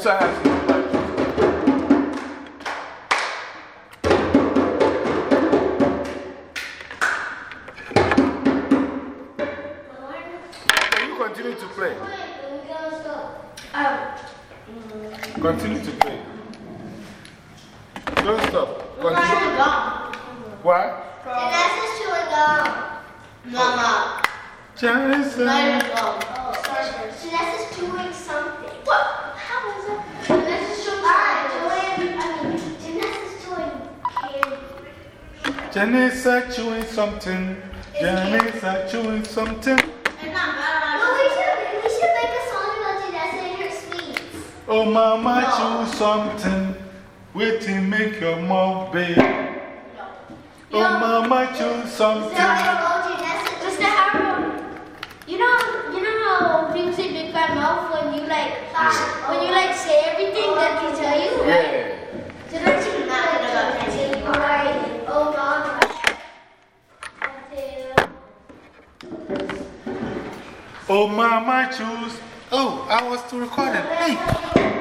producer has no mic. Okay, you continue to play. Continue to play. Don't stop. Continue. What? Genesis chewing gum. Mama. Genesis. Genesis chewing something. What? How is it? Genesis chewing something. I mean, Genesis candy. Janessa chewing something. Janessa chewing something. Well, we should, we should make a song about Genesis and her sweets. Oh, mama, chew something. Wait till make your mouth big. Oh, mama, chew something. Mr. Harold, you know, you know how people say big fat mouth when you like, when you like say everything Oh, mama, choose. Oh, I was still recording. Hey.